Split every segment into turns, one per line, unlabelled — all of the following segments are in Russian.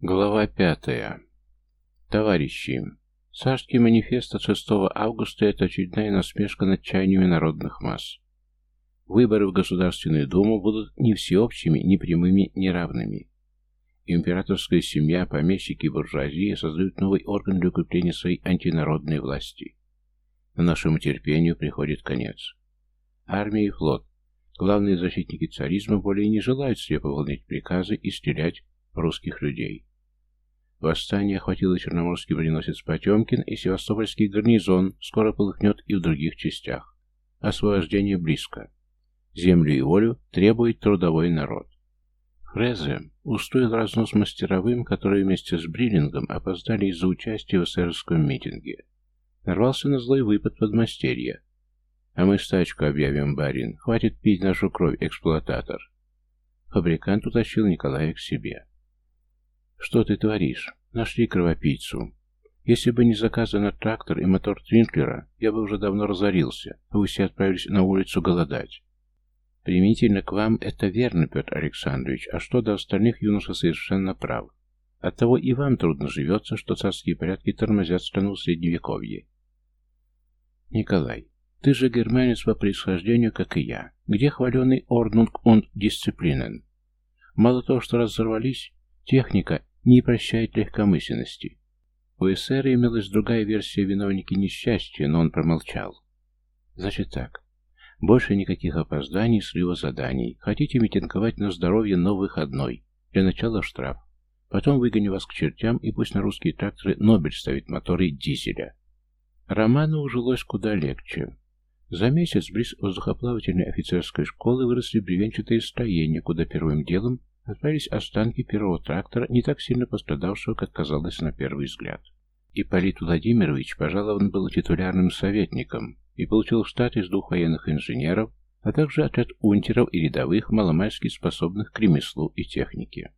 Глава пятая. Товарищи, царский манифест от 6 августа – это очередная насмешка над чаяниями народных масс. Выборы в Государственную Думу будут не всеобщими, ни прямыми, ни равными. Императорская семья, помещики и буржуазия создают новый орган для укрепления своей антинародной власти. Но нашему терпению приходит конец. Армия и флот, главные защитники царизма, более не желают слепо выполнять приказы и стрелять русских людей. Восстание охватило черноморский броненосец Потемкин, и севастопольский гарнизон скоро полыхнет и в других частях. Освобождение близко. Землю и волю требует трудовой народ. Фрезе устроил разнос мастеровым, которые вместе с Бриллингом опоздали из-за участия в эсеровском митинге. Нарвался на злой выпад подмастерья. «А мы стачку объявим, барин. Хватит пить нашу кровь, эксплуататор». Фабрикант утащил Николая к себе. «Что ты творишь? Нашли кровопийцу. Если бы не заказан трактор и мотор Твинклера, я бы уже давно разорился, а вы все отправились на улицу голодать». «Примительно к вам это верно, Петр Александрович, а что до остальных юноша совершенно прав. Оттого и вам трудно живется, что царские порядки тормозят страну в Средневековье». «Николай, ты же германец по происхождению, как и я. Где хваленый Орнунг und Дисциплинен? Мало того, что разорвались, техника не прощает легкомысленности. У эсера имелась другая версия виновники несчастья, но он промолчал. Значит так. Больше никаких опозданий, слива заданий. Хотите митинговать на здоровье, но выходной. Для начала штраф. Потом выгоню вас к чертям, и пусть на русские тракторы Нобель ставит моторы дизеля. Роману ужилось куда легче. За месяц близ воздухоплавательной офицерской школы выросли бревенчатые строения, куда первым делом отправились останки первого трактора, не так сильно пострадавшего, как казалось на первый взгляд. Ипполит Владимирович пожалован был титулярным советником и получил штат из двух военных инженеров, а также отряд унтеров и рядовых, маломальски способных к ремеслу и технике.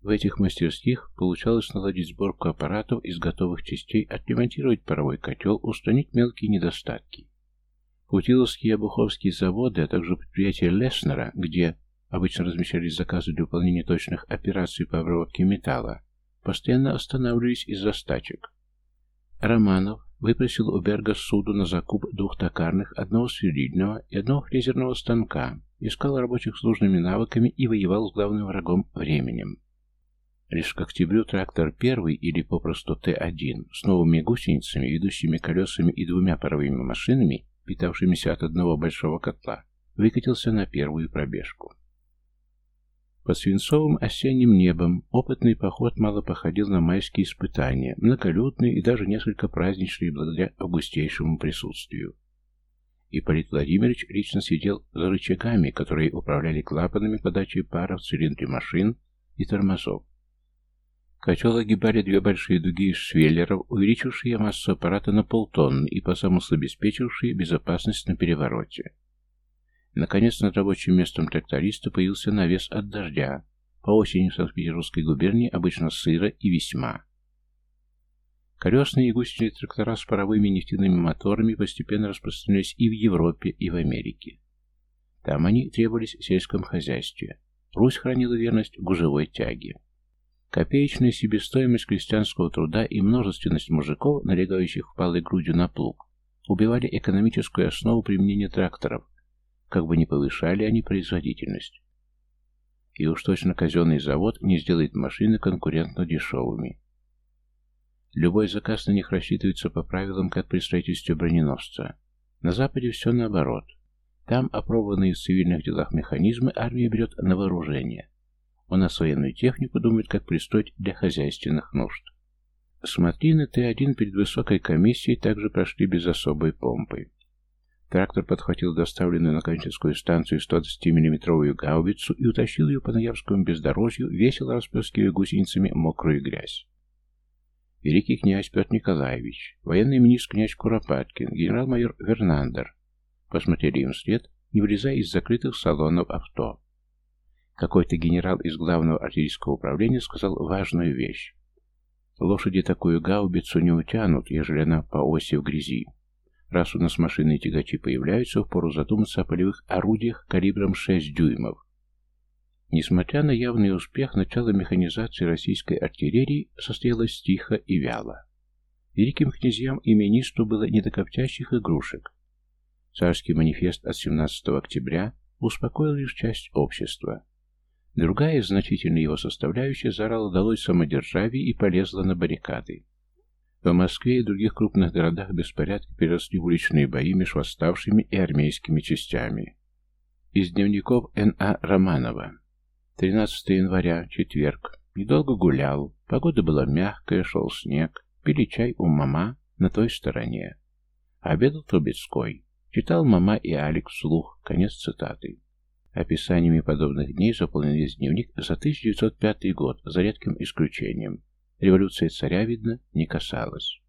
В этих мастерских получалось наладить сборку аппаратов из готовых частей, отремонтировать паровой котел, устранить мелкие недостатки. Путиловские и Обуховские заводы, а также предприятие Леснера, где обычно размещались заказы для выполнения точных операций по обработке металла, постоянно останавливались из-за стачек. Романов выпросил у Берга суду на закуп двух токарных, одного сверлильного и одного фрезерного станка, искал рабочих с нужными навыками и воевал с главным врагом временем. Лишь к октябрю трактор первый, или попросту Т-1, с новыми гусеницами, ведущими колесами и двумя паровыми машинами, питавшимися от одного большого котла, выкатился на первую пробежку. Под свинцовым осенним небом опытный поход мало походил на майские испытания, многолюдные и даже несколько праздничные благодаря августейшему присутствию. Ипполит Владимирович лично сидел за рычагами, которые управляли клапанами подачи пара в цилиндре машин и тормозов. Котел огибали две большие дуги из швеллеров, увеличившие массу аппарата на полтонны и по замыслу обеспечившие безопасность на перевороте. Наконец, над рабочим местом тракториста появился навес от дождя. По осени в Санкт-Петербургской губернии обычно сыро и весьма. Колесные и гусеничные трактора с паровыми нефтяными моторами постепенно распространились и в Европе, и в Америке. Там они требовались в сельском хозяйстве. Русь хранила верность гужевой тяге. Копеечная себестоимость крестьянского труда и множественность мужиков, налегающих впалой грудью на плуг, убивали экономическую основу применения тракторов, как бы не повышали они производительность. И уж точно казенный завод не сделает машины конкурентно дешевыми. Любой заказ на них рассчитывается по правилам, как при строительстве броненосца. На Западе все наоборот. Там опробованные в цивильных делах механизмы армия берет на вооружение. У нас военную технику думает, как пристроить для хозяйственных нужд. Смотрины Т-1 перед высокой комиссией также прошли без особой помпы. Трактор подхватил доставленную на Кончинскую станцию 120 миллиметровую гаубицу и утащил ее по Ноябрьскому бездорожью, весело расплескивая гусеницами мокрую грязь. Великий князь Петр Николаевич, военный министр князь Куропаткин, генерал-майор Вернандер посмотрели им вслед, не вылезая из закрытых салонов авто. Какой-то генерал из главного артиллерийского управления сказал важную вещь. Лошади такую гаубицу не утянут, ежели она по оси в грязи. Раз у нас машины и тягачи появляются, впору задуматься о полевых орудиях калибром 6 дюймов. Несмотря на явный успех, начало механизации российской артиллерии состоялось тихо и вяло. Великим князьям и министру было не до коптящих игрушек. Царский манифест от 17 октября успокоил лишь часть общества. Другая, значительная его составляющая, заорала долой самодержавие и полезла на баррикады. В Москве и других крупных городах беспорядки переросли в уличные бои между восставшими и армейскими частями. Из дневников Н.А. Романова. 13 января, четверг. Недолго гулял. Погода была мягкая, шел снег. Пили чай у мама на той стороне. Обедал Трубецкой. Читал мама и Алекс вслух. Конец цитаты. Описаниями подобных дней заполнен весь дневник за 1905 год, за редким исключением. Революция царя, видно, не касалась.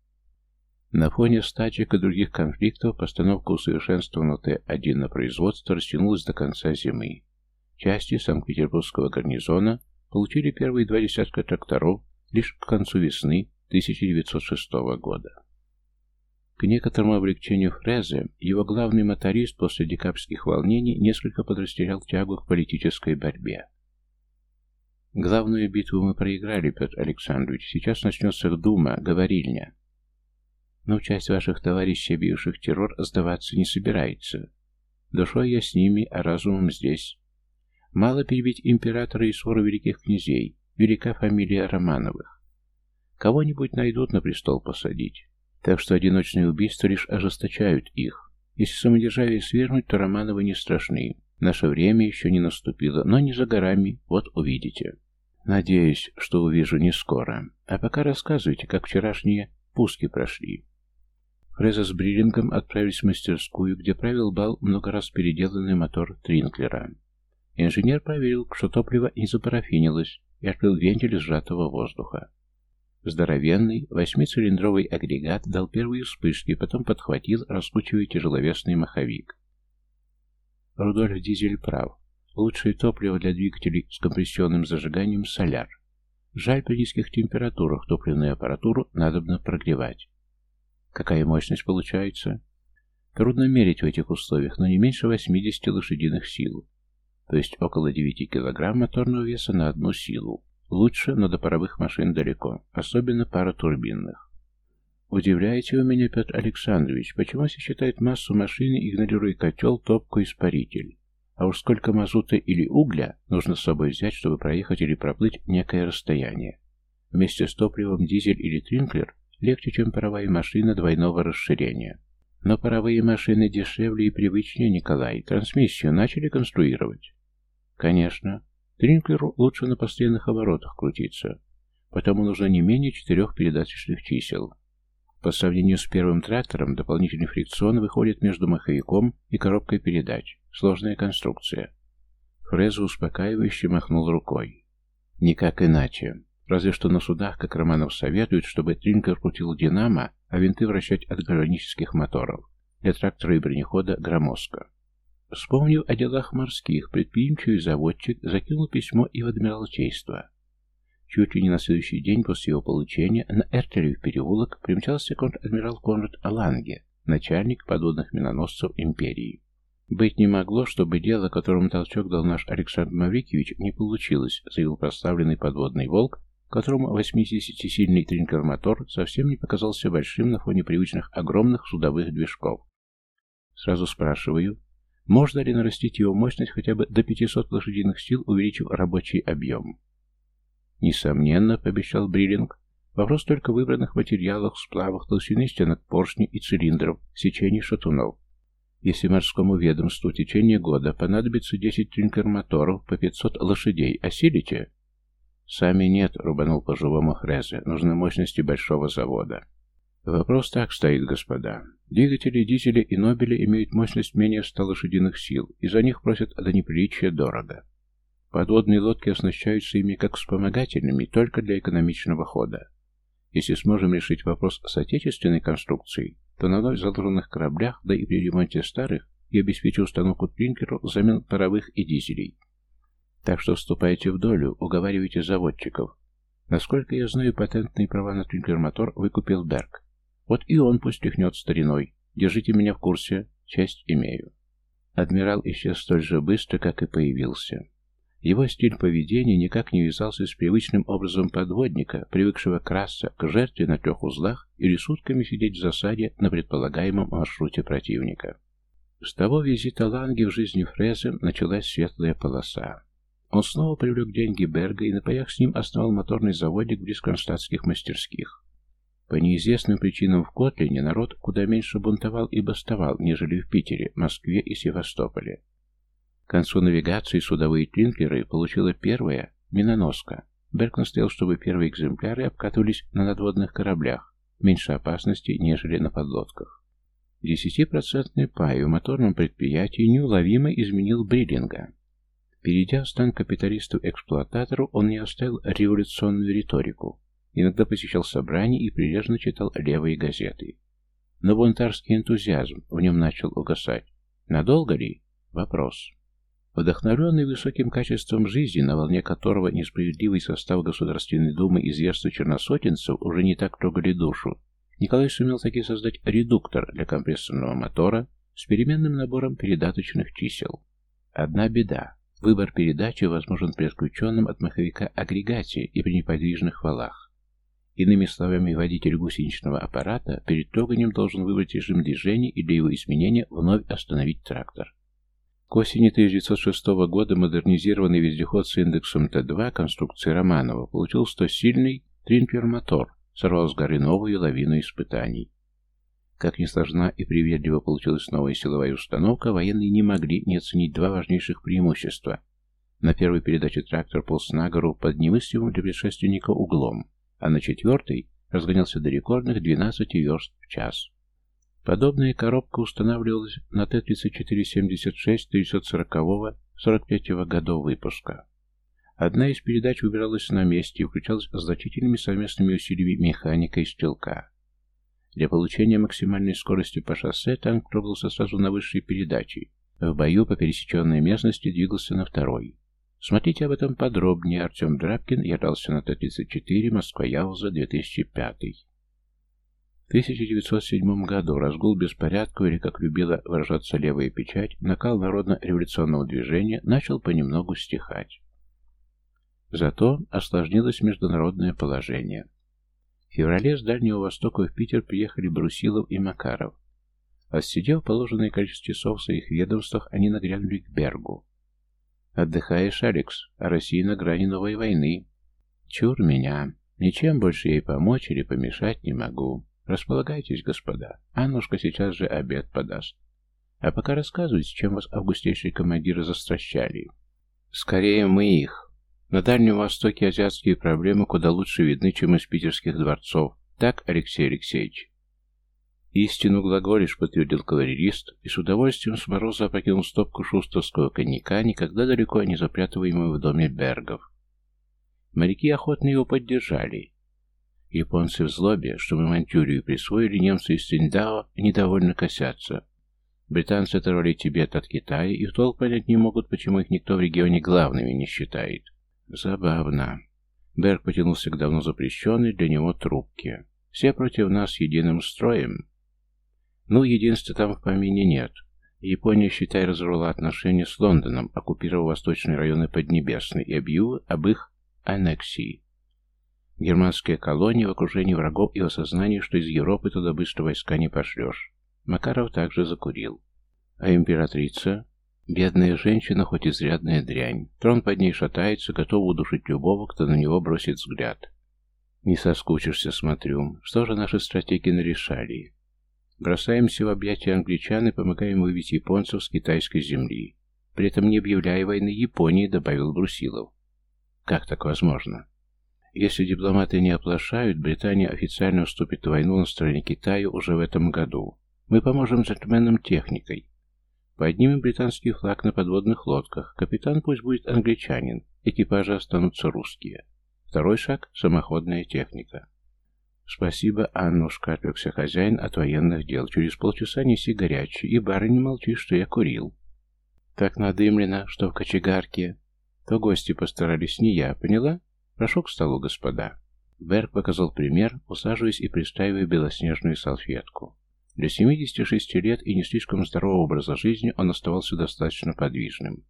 На фоне стачек и других конфликтов постановка усовершенствованного Т-1 на производство растянулась до конца зимы. Части Санкт-Петербургского гарнизона получили первые два десятка тракторов лишь к концу весны 1906 года. К некоторому облегчению Фрезе, его главный моторист после декабрьских волнений несколько подрастерял тягу к политической борьбе. Главную битву мы проиграли, Петр Александрович. Сейчас начнется дума, говорильня. Но часть ваших товарищей, бивших террор, сдаваться не собирается. Душой я с ними, а разумом здесь. Мало перебить императора и свору великих князей, велика фамилия Романовых. Кого-нибудь найдут на престол посадить. Так что одиночные убийства лишь ожесточают их. Если самодержавие свергнуть, то Романовы не страшны. Наше время еще не наступило, но не за горами, вот увидите. Надеюсь, что увижу не скоро. А пока рассказывайте, как вчерашние пуски прошли. Фреза с Бриллингом отправились в мастерскую, где правил бал много раз переделанный мотор Тринклера. Инженер проверил, что топливо не запарафинилось, и открыл вентиль сжатого воздуха. Здоровенный, восьмицилиндровый агрегат дал первые вспышки, потом подхватил, раскручивая тяжеловесный маховик. Рудольф Дизель прав. Лучшее топливо для двигателей с компрессионным зажиганием – соляр. Жаль, при низких температурах топливную аппаратуру надобно прогревать. Какая мощность получается? Трудно мерить в этих условиях, но не меньше 80 лошадиных сил. То есть около 9 кг моторного веса на одну силу. Лучше, но до паровых машин далеко, особенно паратурбинных. Удивляете вы меня, Петр Александрович, почему все считают массу машины, игнорируя котел, топку, испаритель? А уж сколько мазута или угля нужно с собой взять, чтобы проехать или проплыть некое расстояние. Вместе с топливом дизель или тринклер легче, чем паровая машина двойного расширения. Но паровые машины дешевле и привычнее, Николай. Трансмиссию начали конструировать? Конечно. Тринклеру лучше на постоянных оборотах крутиться. Потому нужно не менее четырех передаточных чисел. По сравнению с первым трактором, дополнительный фрикцион выходит между маховиком и коробкой передач. Сложная конструкция. Фреза успокаивающе махнул рукой. Никак иначе. Разве что на судах, как Романов советует, чтобы тринкер крутил динамо, а винты вращать от гармонических моторов. Для трактора и бронехода громоздко. Вспомнив о делах морских, предприимчивый заводчик закинул письмо и в Адмиралтейство. Чуть ли не на следующий день после его получения на Эртелев переулок примчался контр-адмирал Конрад Аланге, начальник подводных миноносцев империи. «Быть не могло, чтобы дело, которому толчок дал наш Александр Маврикевич, не получилось», заявил прославленный подводный волк, которому 80-сильный тринкер-мотор совсем не показался большим на фоне привычных огромных судовых движков. Сразу спрашиваю, можно ли нарастить его мощность хотя бы до 500 лошадиных сил, увеличив рабочий объем? Несомненно, пообещал Бриллинг. Вопрос только в выбранных материалах, сплавах, толщины стенок поршней и цилиндров, сечении шатунов. Если морскому ведомству в течение года понадобится 10 тринкер-моторов по 500 лошадей, осилите? Сами нет, рубанул по-живому Хрезе. Нужны мощности большого завода. Вопрос так стоит, господа. Двигатели дизеля и Нобеля имеют мощность менее 100 лошадиных сил, и за них просят до неприличия дорого. Подводные лодки оснащаются ими как вспомогательными только для экономичного хода. Если сможем решить вопрос с отечественной конструкцией, то на вновь заложенных кораблях, да и при ремонте старых, и обеспечу установку тринкеров взамен паровых и дизелей. Так что вступайте в долю, уговаривайте заводчиков. Насколько я знаю, патентные права на тринкер-мотор выкупил Берг. Вот и он пусть тряхнет стариной. Держите меня в курсе, честь имею. Адмирал исчез столь же быстро, как и появился. Его стиль поведения никак не вязался с привычным образом подводника, привыкшего красться к жертве на трех узлах или сутками сидеть в засаде на предполагаемом маршруте противника. С того визита Ланги в жизни Фреза началась светлая полоса. Он снова привлек деньги Берга и на паях с ним основал моторный заводик близ кронштадтских мастерских. По неизвестным причинам в Котлине народ куда меньше бунтовал и бастовал, нежели в Питере, Москве и Севастополе. К концу навигации судовые тринклеры получила первая миноноска. Берг настоял, чтобы первые экземпляры обкатывались на надводных кораблях, меньше опасности, нежели на подлодках. Десятипроцентный пай в моторном предприятии неуловимо изменил Бриллинга. Перейдя в стан капиталисту-эксплуататору, он не оставил революционную риторику. Иногда посещал собрания и прилежно читал левые газеты. Но бунтарский энтузиазм в нем начал угасать. Надолго ли? Вопрос. Вдохновленный высоким качеством жизни, на волне которого несправедливый состав Государственной Думы и зверства черносотенцев уже не так трогали душу, Николай сумел таки создать редуктор для компрессорного мотора с переменным набором передаточных чисел. Одна беда. Выбор передачи возможен при отключенном от маховика агрегате и при неподвижных валах. Иными словами, водитель гусеничного аппарата перед троганием должен выбрать режим движения и для его изменения вновь остановить трактор. К осени 1906 года модернизированный вездеход с индексом Т2 конструкции Романова получил 100-сильный тринклер-мотор, сорвал с горы новую лавину испытаний. Как ни сложна и привередливо получилась новая силовая установка, военные не могли не оценить два важнейших преимущества. На первой передаче трактор полз на гору под немыслимым для предшественника углом, а на четвертой разгонялся до рекордных 12 верст в час. Подобная коробка устанавливалась на Т-3476 1940-45 годов выпуска. Одна из передач выбиралась на месте и включалась значительными совместными усилиями механика и стрелка. Для получения максимальной скорости по шоссе танк трогался сразу на высшей передаче. В бою по пересеченной местности двигался на второй. Смотрите об этом подробнее. Артем Драбкин ярался на Т-34 Москва-Яуза 2005. 1907 году разгул беспорядков, или, как любила выражаться левая печать, накал народно-революционного движения начал понемногу стихать. Зато осложнилось международное положение. В феврале с Дальнего Востока в Питер приехали Брусилов и Макаров. Отсидев положенное количество часов в своих ведомствах, они нагрянули к Бергу. «Отдыхаешь, Алекс, а Россия на грани новой войны. Чур меня. Ничем больше ей помочь или помешать не могу. Располагайтесь, господа. Аннушка сейчас же обед подаст. А пока рассказывайте, чем вас августейшие командиры застращали. Скорее мы их. На Дальнем Востоке азиатские проблемы куда лучше видны, чем из питерских дворцов. Так, Алексей Алексеевич? Истину глаголишь, подтвердил кавалерист, и с удовольствием с мороза покинул стопку шустовского коньяка, никогда далеко не запрятываемого в доме Бергов. Моряки охотно его поддержали, Японцы в злобе, что мы Маньчжурию присвоили, немцы из Циндао недовольно косятся. Британцы оторвали Тибет от Китая и в толк понять не могут, почему их никто в регионе главными не считает. Забавно. Берг потянулся к давно запрещенной для него трубке. Все против нас единым строем. Ну, единства там в помине нет. Япония, считай, разорвала отношения с Лондоном, оккупировав восточные районы Поднебесной и объявила об их аннексии. Германская колония в окружении врагов и в осознании, что из Европы туда быстро войска не пошлешь. Макаров также закурил. А императрица? Бедная женщина, хоть изрядная дрянь. Трон под ней шатается, готов удушить любого, кто на него бросит взгляд. Не соскучишься, смотрю. Что же наши стратеги нарешали? Бросаемся в объятия англичан и помогаем выбить японцев с китайской земли. При этом не объявляя войны Японии, добавил Брусилов. Как так возможно? Если дипломаты не оплошают, Британия официально вступит в войну на стороне Китая уже в этом году. Мы поможем джентльменам техникой. Поднимем британский флаг на подводных лодках. Капитан пусть будет англичанин. Экипажи останутся русские. Второй шаг – самоходная техника. Спасибо, Аннушка, отвлекся хозяин от военных дел. Через полчаса неси горячий. И бары не молчи, что я курил. Так надымлено, что в кочегарке. То гости постарались не я, поняла? «Прошу к столу, господа». Берг показал пример, усаживаясь и пристраивая белоснежную салфетку. Для 76 лет и не слишком здорового образа жизни он оставался достаточно подвижным.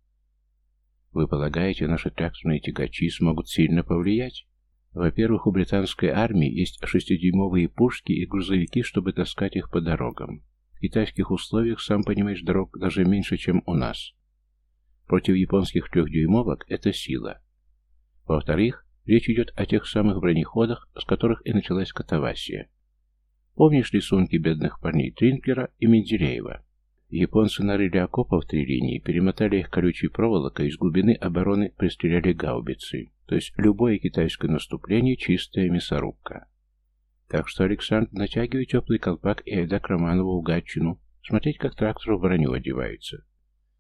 Вы полагаете, наши тракторные тягачи смогут сильно повлиять? Во-первых, у британской армии есть шестидюймовые пушки и грузовики, чтобы таскать их по дорогам. В китайских условиях, сам понимаешь, дорог даже меньше, чем у нас. Против японских трехдюймовок это сила. Во-вторых, речь идет о тех самых бронеходах, с которых и началась катавасия. Помнишь рисунки бедных парней Тринклера и Менделеева? Японцы нарыли окопов три линии, перемотали их колючей проволокой, из глубины обороны пристреляли гаубицы. То есть любое китайское наступление – чистая мясорубка. Так что, Александр, натягивай теплый колпак и айда к Романову в Гатчину, смотреть, как трактор в броню одевается.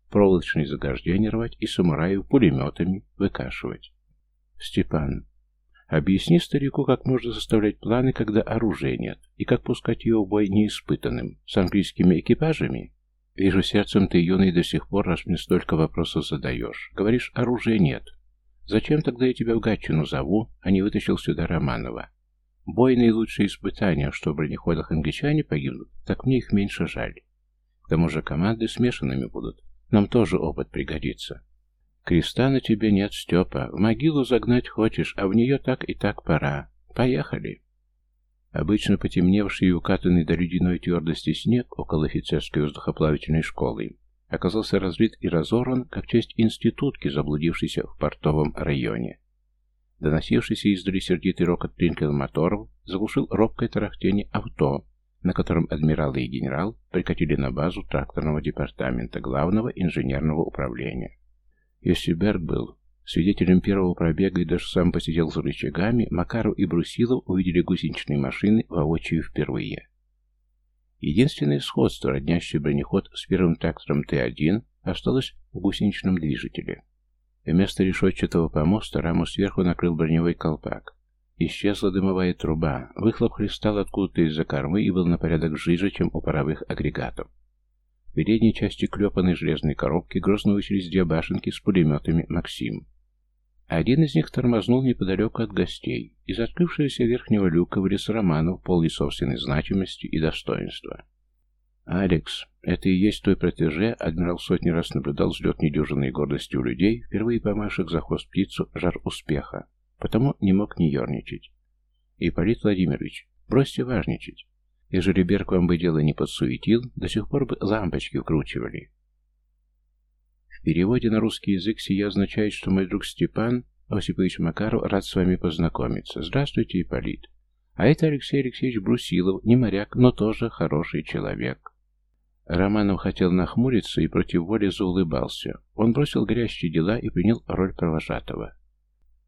Проволочные заграждения рвать и самураев пулеметами выкашивать. Степан, объясни старику, как можно составлять планы, когда оружия нет, и как пускать его в бой неиспытанным, с английскими экипажами? Вижу, сердцем ты, юный, до сих пор, раз мне столько вопросов задаешь. Говоришь, оружия нет. Зачем тогда я тебя в Гатчину зову, а не вытащил сюда Романова? Бой наилучшее испытание, что в бронеходах англичане погибнут, так мне их меньше жаль. К тому же команды смешанными будут. Нам тоже опыт пригодится. Креста на тебе нет, Степа. В могилу загнать хочешь, а в нее так и так пора. Поехали. Обычно потемневший и укатанный до ледяной твердости снег около офицерской воздухоплавательной школы оказался разлит и разорван, как часть институтки, заблудившейся в портовом районе. Доносившийся издали сердитый рокот тринкел моторов заглушил робкое тарахтение авто, на котором адмиралы и генерал прикатили на базу тракторного департамента главного инженерного управления. Если Берг был свидетелем первого пробега и даже сам посидел за рычагами, Макаров и Брусилов увидели гусеничные машины воочию впервые. Единственное сходство, роднящий бронеход с первым трактором Т-1, осталось в гусеничном движителе. Вместо решетчатого помоста раму сверху накрыл броневой колпак. Исчезла дымовая труба, выхлоп хлестал откуда-то из-за кормы и был на порядок жиже, чем у паровых агрегатов. В передней части клепанной железной коробки грозно высились две башенки с пулеметами «Максим». Один из них тормознул неподалеку от гостей. Из открывшегося верхнего люка вылез Романов, полный собственной значимости и достоинства. «Алекс, это и есть твой протеже?» Адмирал сотни раз наблюдал взлет недюжинной гордости у людей, впервые помашек за хвост птицу жар успеха, потому не мог не ерничать. «Ипполит Владимирович, бросьте важничать. Ежели Берг вам бы дело не подсуетил, до сих пор бы лампочки вкручивали. В переводе на русский язык сия означает, что мой друг Степан Осипович Макаров рад с вами познакомиться. Здравствуйте, Ипполит. А это Алексей Алексеевич Брусилов, не моряк, но тоже хороший человек. Романов хотел нахмуриться и против воли заулыбался. Он бросил горящие дела и принял роль провожатого.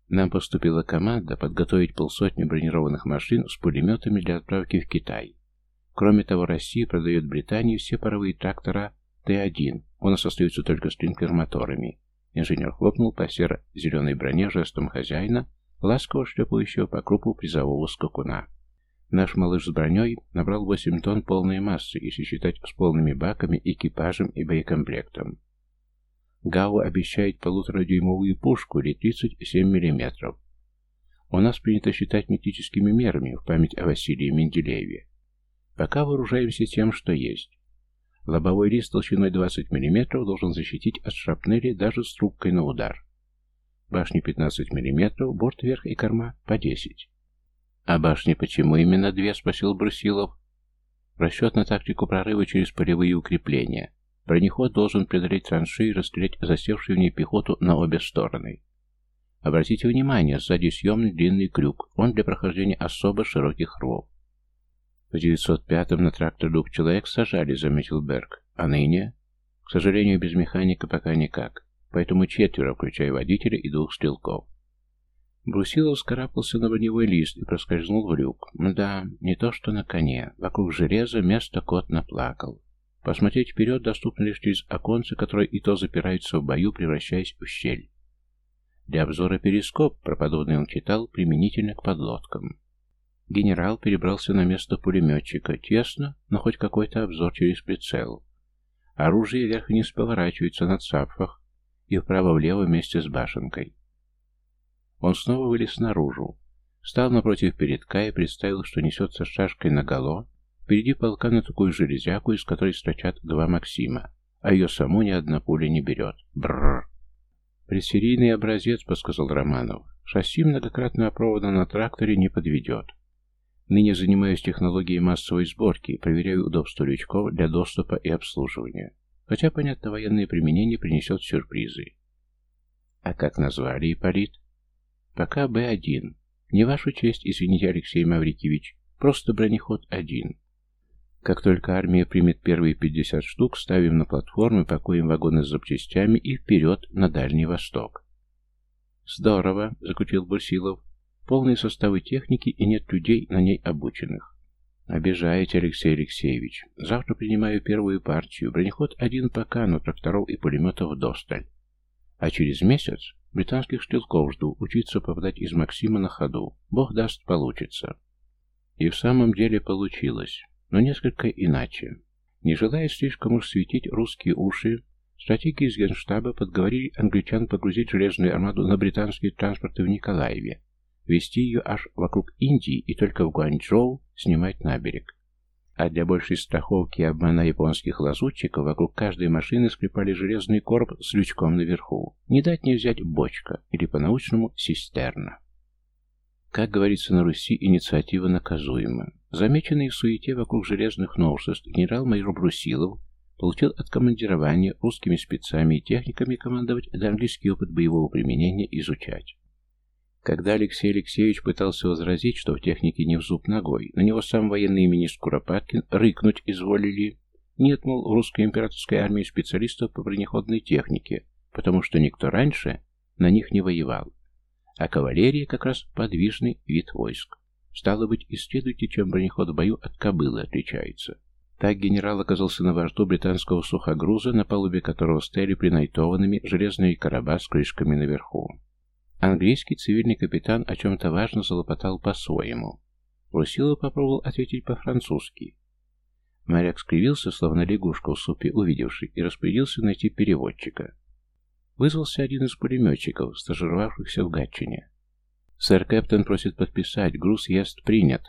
Нам поступила команда подготовить полсотни бронированных машин с пулеметами для отправки в Китай. Кроме того, Россия продает Британии все паровые трактора Т-1, у нас остаются только с моторами Инженер хлопнул по серо-зеленой броне жестом хозяина, ласково шлепающего по крупу призового скакуна. Наш малыш с броней набрал 8 тонн полной массы, если считать с полными баками, экипажем и боекомплектом. Гау обещает полуторадюймовую пушку или 37 мм. У нас принято считать метическими мерами в память о Василии Менделееве. Пока вооружаемся тем, что есть. Лобовой лист толщиной 20 мм должен защитить от шрапнели даже с трубкой на удар. Башни 15 мм, борт вверх и корма по 10. «А башни почему именно две?» — спросил Брусилов. Расчет на тактику прорыва через полевые укрепления. Бронеход должен преодолеть траншеи и расстрелять засевшую в ней пехоту на обе стороны. Обратите внимание, сзади съемный длинный крюк, он для прохождения особо широких рвов. В 905-м на трактор двух человек сажали, заметил Берг. А ныне? К сожалению, без механика пока никак. Поэтому четверо, включая водителя и двух стрелков. Брусилов скарабкался на броневой лист и проскользнул в люк. Да, не то что на коне. Вокруг железа место кот наплакал. Посмотреть вперед доступно лишь через оконцы, которые и то запираются в бою, превращаясь в щель. Для обзора перископ, проподобный он читал, применительно к подлодкам. Генерал перебрался на место пулеметчика. Тесно, но хоть какой-то обзор через прицел. Оружие вверх и вниз поворачивается на цапфах и вправо-влево вместе с башенкой. Он снова вылез наружу. Встал напротив передка и представил, что несется с шашкой наголо. Впереди полка на такую железяку, из которой строчат два Максима, а ее саму ни одна пуля не берет. Бррр. «Предсерийный образец», — подсказал Романов. «Шасси, многократно опробовано на тракторе, не подведет. Ныне занимаюсь технологией массовой сборки, проверяю удобство лючков для доступа и обслуживания. Хотя, понятно, военное применение принесет сюрпризы». «А как назвали, Ипполит?» «Пока Б-1. Не вашу честь, извините, Алексей Маврикевич. Просто бронеход-1. Как только армия примет первые 50 штук, ставим на платформы, пакуем вагоны с запчастями и вперед на Дальний Восток. Здорово, закутил Бурсилов. Полные составы техники и нет людей, на ней обученных. Обижаете, Алексей Алексеевич. Завтра принимаю первую партию. Бронеход один пока, но тракторов и пулеметов досталь. А через месяц британских стрелков жду, учиться попадать из Максима на ходу. Бог даст, получится. И в самом деле получилось но несколько иначе. Не желая слишком уж светить русские уши, стратеги из Генштаба подговорили англичан погрузить железную армаду на британские транспорты в Николаеве, вести ее аж вокруг Индии и только в Гуанчжоу снимать на берег. А для большей страховки и обмана японских лазутчиков вокруг каждой машины скрепали железный короб с лючком наверху. Не дать не взять бочка, или по-научному систерна. Как говорится на Руси, инициатива наказуема. Замеченный в суете вокруг железных новшеств генерал-майор Брусилов получил откомандирование русскими спецами и техниками командовать да английский опыт боевого применения изучать. Когда Алексей Алексеевич пытался возразить, что в технике не в зуб ногой, на него сам военный министр Куропаткин рыкнуть изволили. Нет, мол, в русской императорской армии специалистов по бронеходной технике, потому что никто раньше на них не воевал а кавалерия как раз подвижный вид войск. Стало быть, исследуйте, чем бронеход в бою от кобылы отличается. Так генерал оказался на борту британского сухогруза, на палубе которого стояли принайтованными железные короба с крышками наверху. Английский цивильный капитан о чем-то важно залопотал по-своему. Брусилов попробовал ответить по-французски. Моряк скривился, словно лягушка в супе, увидевший, и распорядился найти переводчика. Вызвался один из пулеметчиков, стажировавшихся в Гатчине. «Сэр Кэптон просит подписать. Груз ест принят».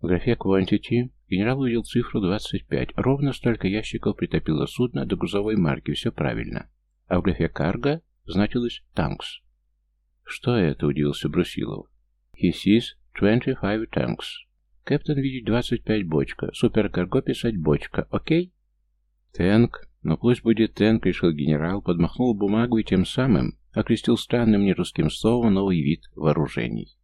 В графе «Quantity» генерал увидел цифру 25. Ровно столько ящиков притопило судно до грузовой марки. Все правильно. А в графе «Cargo» значилось «Tanks». «Что это?» — удивился Брусилов. «He sees 25 tanks». Captain видит 25 бочка. Суперкарго писать бочка. Окей? Тэнк но пусть будет Тенк, решил генерал, подмахнул бумагу и тем самым окрестил странным нерусским словом новый вид вооружений.